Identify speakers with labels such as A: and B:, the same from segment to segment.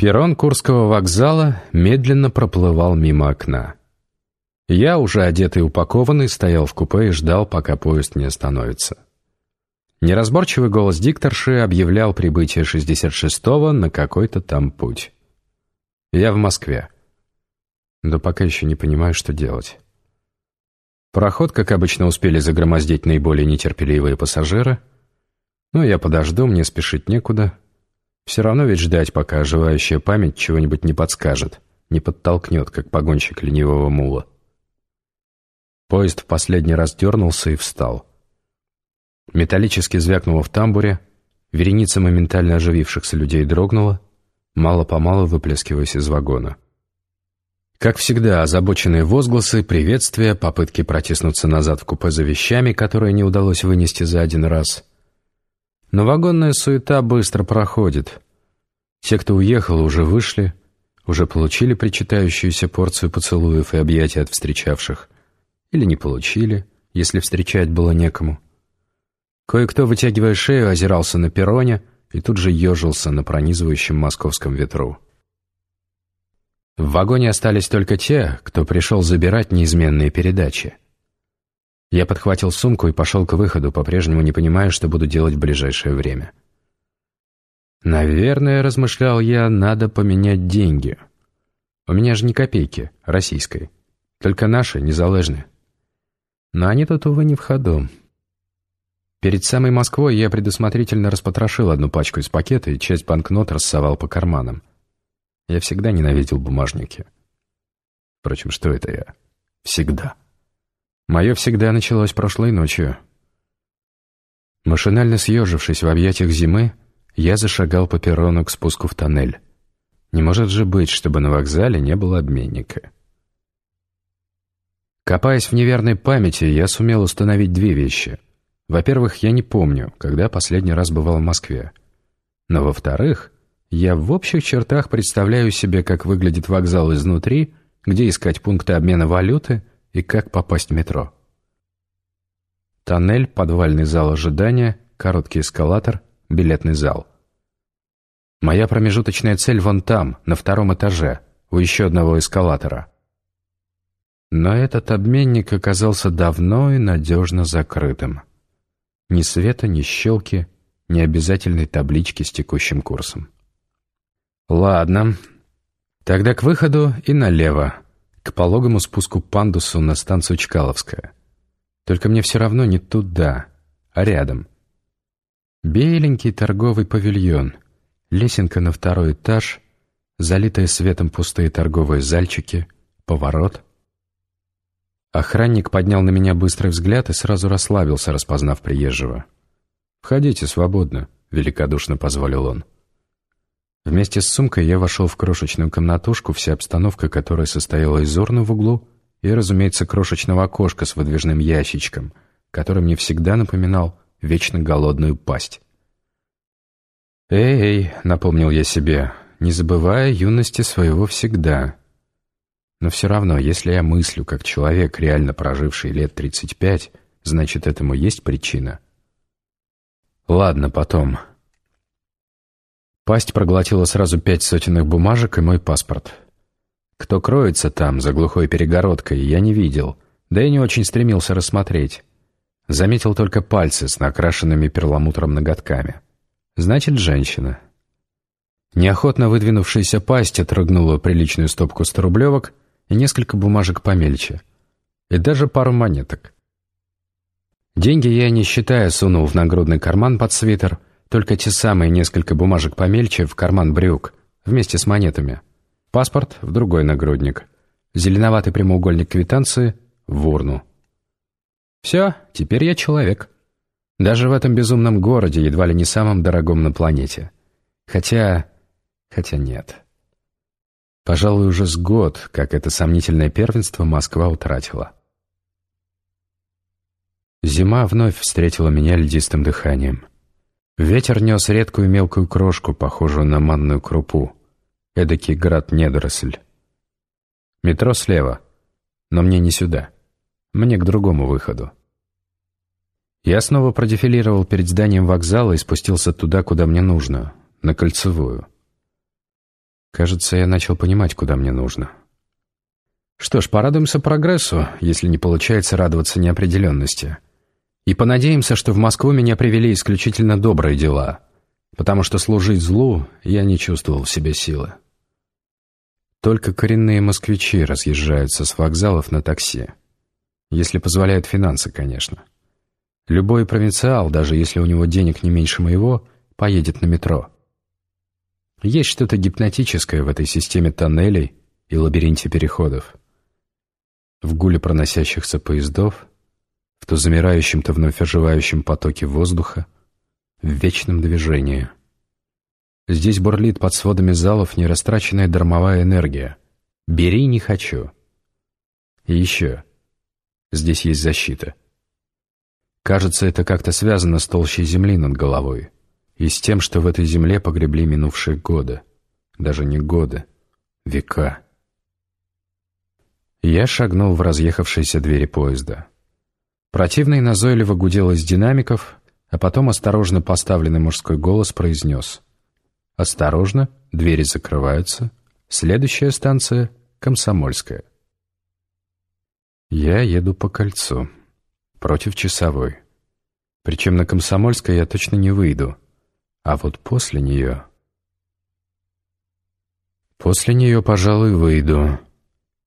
A: Перрон Курского вокзала медленно проплывал мимо окна. Я, уже одетый и упакованный, стоял в купе и ждал, пока поезд не остановится. Неразборчивый голос дикторши объявлял прибытие 66-го на какой-то там путь. Я в Москве. Да пока еще не понимаю, что делать. Пароход, как обычно, успели загромоздить наиболее нетерпеливые пассажиры. Но я подожду, мне спешить некуда. Все равно ведь ждать, пока оживающая память чего-нибудь не подскажет, не подтолкнет, как погонщик ленивого мула. Поезд в последний раз дернулся и встал. Металлически звякнуло в тамбуре, вереница моментально оживившихся людей дрогнула, мало-помалу выплескиваясь из вагона. Как всегда, озабоченные возгласы, приветствия, попытки протиснуться назад в купе за вещами, которые не удалось вынести за один раз — но вагонная суета быстро проходит. Те, кто уехал, уже вышли, уже получили причитающуюся порцию поцелуев и объятий от встречавших. Или не получили, если встречать было некому. Кое-кто, вытягивая шею, озирался на перроне и тут же ежился на пронизывающем московском ветру. В вагоне остались только те, кто пришел забирать неизменные передачи. Я подхватил сумку и пошел к выходу, по-прежнему не понимая, что буду делать в ближайшее время. Наверное, размышлял я, надо поменять деньги. У меня же не копейки, российской. Только наши, незалежные. Но они тут, увы, не в ходу. Перед самой Москвой я предусмотрительно распотрошил одну пачку из пакета и часть банкнот рассовал по карманам. Я всегда ненавидел бумажники. Впрочем, что это я? Всегда. Мое всегда началось прошлой ночью. Машинально съежившись в объятиях зимы, я зашагал по перрону к спуску в тоннель. Не может же быть, чтобы на вокзале не было обменника. Копаясь в неверной памяти, я сумел установить две вещи. Во-первых, я не помню, когда последний раз бывал в Москве. Но во-вторых, я в общих чертах представляю себе, как выглядит вокзал изнутри, где искать пункты обмена валюты и как попасть в метро. Тоннель, подвальный зал ожидания, короткий эскалатор, билетный зал. Моя промежуточная цель вон там, на втором этаже, у еще одного эскалатора. Но этот обменник оказался давно и надежно закрытым. Ни света, ни щелки, ни обязательной таблички с текущим курсом. Ладно, тогда к выходу и налево, к пологому спуску пандусу на станцию Чкаловская. Только мне все равно не туда, а рядом. Беленький торговый павильон, лесенка на второй этаж, залитые светом пустые торговые зальчики, поворот. Охранник поднял на меня быстрый взгляд и сразу расслабился, распознав приезжего. «Входите свободно», — великодушно позволил он. Вместе с сумкой я вошел в крошечную комнатушку, вся обстановка которой состояла из урны в углу и, разумеется, крошечного окошка с выдвижным ящичком, который мне всегда напоминал вечно голодную пасть. «Эй, — напомнил я себе, — не забывая юности своего всегда. Но все равно, если я мыслю, как человек, реально проживший лет 35, значит, этому есть причина. Ладно, потом». Пасть проглотила сразу пять сотенных бумажек и мой паспорт. Кто кроется там, за глухой перегородкой, я не видел, да и не очень стремился рассмотреть. Заметил только пальцы с накрашенными перламутром ноготками. Значит, женщина. Неохотно выдвинувшаяся пасть отрыгнула приличную стопку сторублевок и несколько бумажек помельче. И даже пару монеток. Деньги я, не считая, сунул в нагрудный карман под свитер — только те самые несколько бумажек помельче в карман брюк, вместе с монетами. Паспорт в другой нагрудник. Зеленоватый прямоугольник квитанции в урну. Все, теперь я человек. Даже в этом безумном городе, едва ли не самом дорогом на планете. Хотя... хотя нет. Пожалуй, уже с год, как это сомнительное первенство Москва утратила. Зима вновь встретила меня льдистым дыханием. Ветер нес редкую мелкую крошку, похожую на манную крупу. Эдакий град-недоросль. Метро слева, но мне не сюда. Мне к другому выходу. Я снова продефилировал перед зданием вокзала и спустился туда, куда мне нужно, на Кольцевую. Кажется, я начал понимать, куда мне нужно. Что ж, порадуемся прогрессу, если не получается радоваться неопределенности. И понадеемся, что в Москву меня привели исключительно добрые дела, потому что служить злу я не чувствовал в себе силы. Только коренные москвичи разъезжаются с вокзалов на такси. Если позволяют финансы, конечно. Любой провинциал, даже если у него денег не меньше моего, поедет на метро. Есть что-то гипнотическое в этой системе тоннелей и лабиринте переходов в гуле проносящихся поездов, в то замирающем, то вновь оживающем потоке воздуха, в вечном движении. Здесь бурлит под сводами залов нерастраченная дармовая энергия. Бери не хочу. И еще. Здесь есть защита. Кажется, это как-то связано с толщей земли над головой и с тем, что в этой земле погребли минувшие годы. Даже не годы, века. Я шагнул в разъехавшиеся двери поезда. Противно и назойливо гудел из динамиков, а потом осторожно поставленный мужской голос произнес. «Осторожно, двери закрываются. Следующая станция — Комсомольская». Я еду по кольцу, против часовой. Причем на Комсомольской я точно не выйду, а вот после нее... После нее, пожалуй, выйду.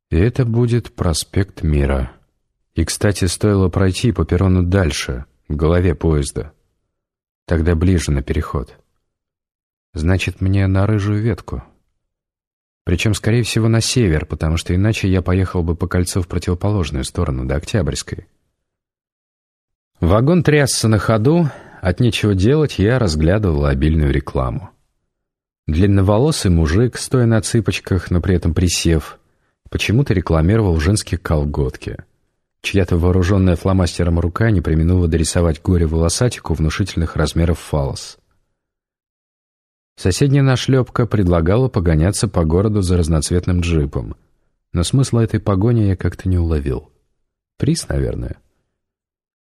A: И это будет проспект Мира. И, кстати, стоило пройти по перрону дальше, к голове поезда. Тогда ближе на переход. Значит, мне на рыжую ветку. Причем, скорее всего, на север, потому что иначе я поехал бы по кольцу в противоположную сторону, до Октябрьской. Вагон трясся на ходу, от нечего делать я разглядывал обильную рекламу. Длинноволосый мужик, стоя на цыпочках, но при этом присев, почему-то рекламировал женские колготки. Чья-то вооруженная фломастером рука не применула дорисовать горе-волосатику внушительных размеров фалос. Соседняя нашлепка предлагала погоняться по городу за разноцветным джипом, но смысла этой погони я как-то не уловил. Приз, наверное.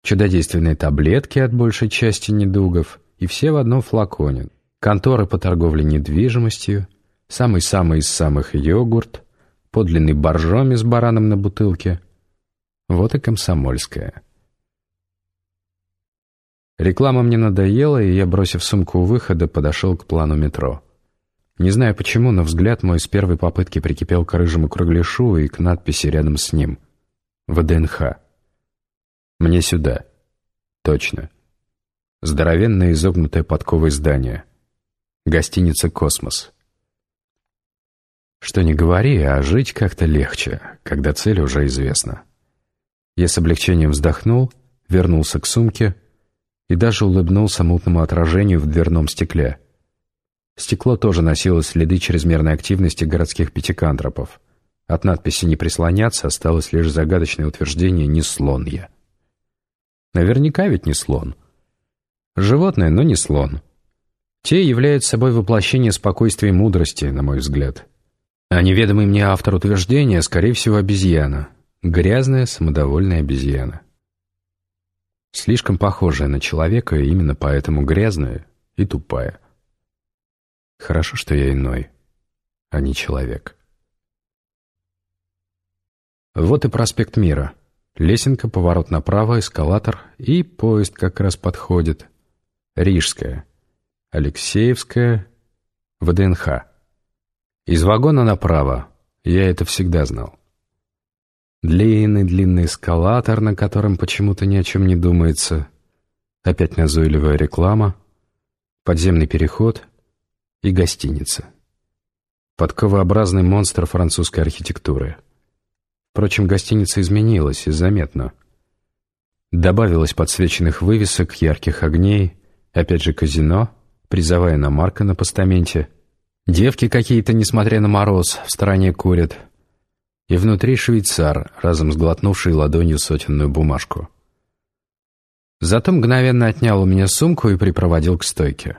A: Чудодейственные таблетки от большей части недугов, и все в одном флаконе. Конторы по торговле недвижимостью, самый-самый из самых йогурт, подлинный боржоми с бараном на бутылке. Вот и комсомольская. Реклама мне надоела, и я, бросив сумку у выхода, подошел к плану метро. Не знаю почему, но взгляд мой с первой попытки прикипел к рыжему кругляшу и к надписи рядом с ним. ВДНХ. Мне сюда. Точно. Здоровенное изогнутое подковое здание. Гостиница «Космос». Что не говори, а жить как-то легче, когда цель уже известна. Я с облегчением вздохнул, вернулся к сумке и даже улыбнулся мутному отражению в дверном стекле. Стекло тоже носило следы чрезмерной активности городских пятикантропов. От надписи «Не прислоняться» осталось лишь загадочное утверждение «Не слон я». Наверняка ведь не слон. Животное, но не слон. Те являются собой воплощение спокойствия и мудрости, на мой взгляд. А неведомый мне автор утверждения, скорее всего, обезьяна. Грязная, самодовольная обезьяна. Слишком похожая на человека, и именно поэтому грязная и тупая. Хорошо, что я иной, а не человек. Вот и проспект Мира. Лесенка, поворот направо, эскалатор, и поезд как раз подходит. Рижская, Алексеевская, ВДНХ. Из вагона направо. Я это всегда знал. Длинный-длинный эскалатор, на котором почему-то ни о чем не думается. Опять назойливая реклама. Подземный переход и гостиница. Подковообразный монстр французской архитектуры. Впрочем, гостиница изменилась и заметно. Добавилось подсвеченных вывесок, ярких огней, опять же казино, призовая иномарка на постаменте — Девки какие-то, несмотря на мороз, в стороне курят. И внутри швейцар, разом сглотнувший ладонью сотенную бумажку. Зато мгновенно отнял у меня сумку и припроводил к стойке.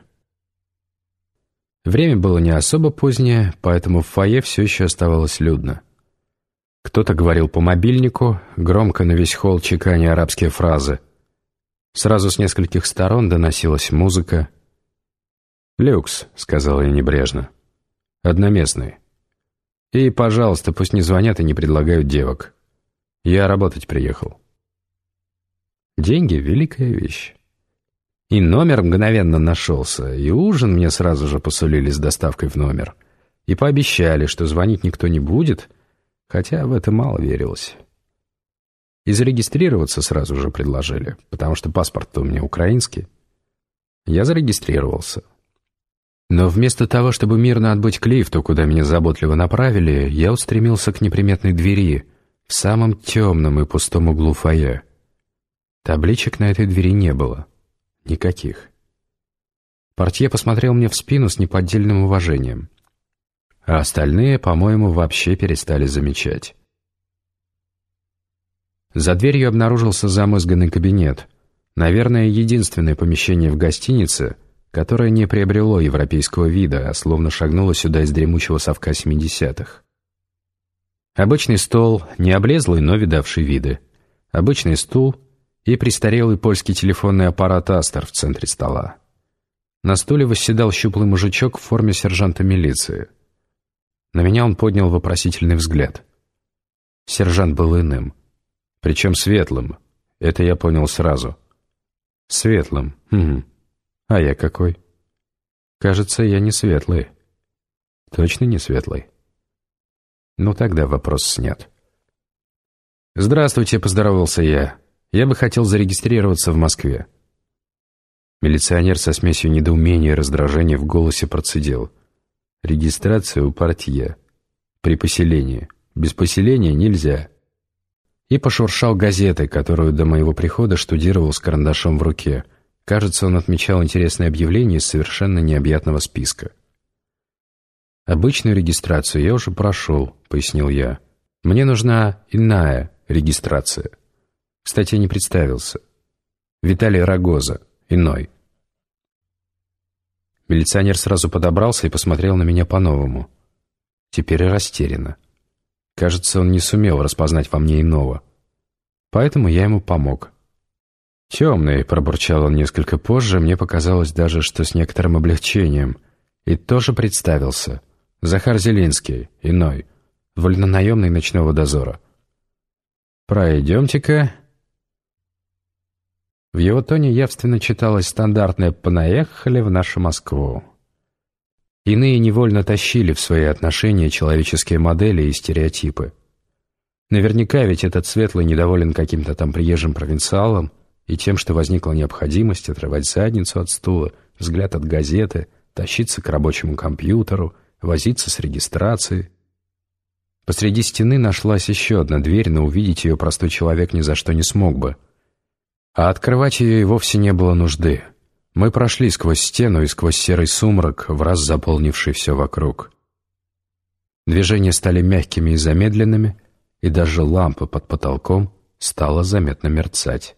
A: Время было не особо позднее, поэтому в фойе все еще оставалось людно. Кто-то говорил по мобильнику, громко на весь холл чеканя арабские фразы. Сразу с нескольких сторон доносилась музыка. «Люкс», — сказал я небрежно. Одноместный. И, пожалуйста, пусть не звонят и не предлагают девок. Я работать приехал. Деньги — великая вещь. И номер мгновенно нашелся, и ужин мне сразу же посулили с доставкой в номер. И пообещали, что звонить никто не будет, хотя в это мало верилось. И зарегистрироваться сразу же предложили, потому что паспорт-то у меня украинский. Я зарегистрировался. Но вместо того, чтобы мирно отбыть к лифту, куда меня заботливо направили, я устремился к неприметной двери в самом темном и пустом углу фойе. Табличек на этой двери не было. Никаких. Портье посмотрел мне в спину с неподдельным уважением. А остальные, по-моему, вообще перестали замечать. За дверью обнаружился замызганный кабинет. Наверное, единственное помещение в гостинице, которое не приобрело европейского вида, а словно шагнуло сюда из дремучего совка 70-х. Обычный стол, не облезлый, но видавший виды. Обычный стул и престарелый польский телефонный аппарат «Астер» в центре стола. На стуле восседал щуплый мужичок в форме сержанта милиции. На меня он поднял вопросительный взгляд. Сержант был иным. Причем светлым. Это я понял сразу. Светлым. Угу. А я какой? Кажется, я не светлый. Точно не светлый. Ну тогда вопрос снят. «Здравствуйте», — поздоровался я. «Я бы хотел зарегистрироваться в Москве». Милиционер со смесью недоумения и раздражения в голосе процедил. «Регистрация у партия. При поселении. Без поселения нельзя» и пошуршал газетой, которую до моего прихода штудировал с карандашом в руке. Кажется, он отмечал интересное объявление из совершенно необъятного списка. «Обычную регистрацию я уже прошел», — пояснил я. «Мне нужна иная регистрация». Кстати, я не представился. Виталий Рогоза, иной. Милиционер сразу подобрался и посмотрел на меня по-новому. Теперь и растерянно. Кажется, он не сумел распознать во мне иного. Поэтому я ему помог. «Темный», — пробурчал он несколько позже, мне показалось даже, что с некоторым облегчением. И тоже представился. Захар Зелинский, иной, вольнонаемный ночного дозора. «Пройдемте-ка». В его тоне явственно читалось стандартное «понаехали в нашу Москву». Иные невольно тащили в свои отношения человеческие модели и стереотипы. Наверняка ведь этот светлый недоволен каким-то там приезжим провинциалом и тем, что возникла необходимость отрывать задницу от стула, взгляд от газеты, тащиться к рабочему компьютеру, возиться с регистрацией. Посреди стены нашлась еще одна дверь, но увидеть ее простой человек ни за что не смог бы. А открывать ее и вовсе не было нужды. Мы прошли сквозь стену и сквозь серый сумрак, в раз заполнивший все вокруг. Движения стали мягкими и замедленными, и даже лампа под потолком стала заметно мерцать.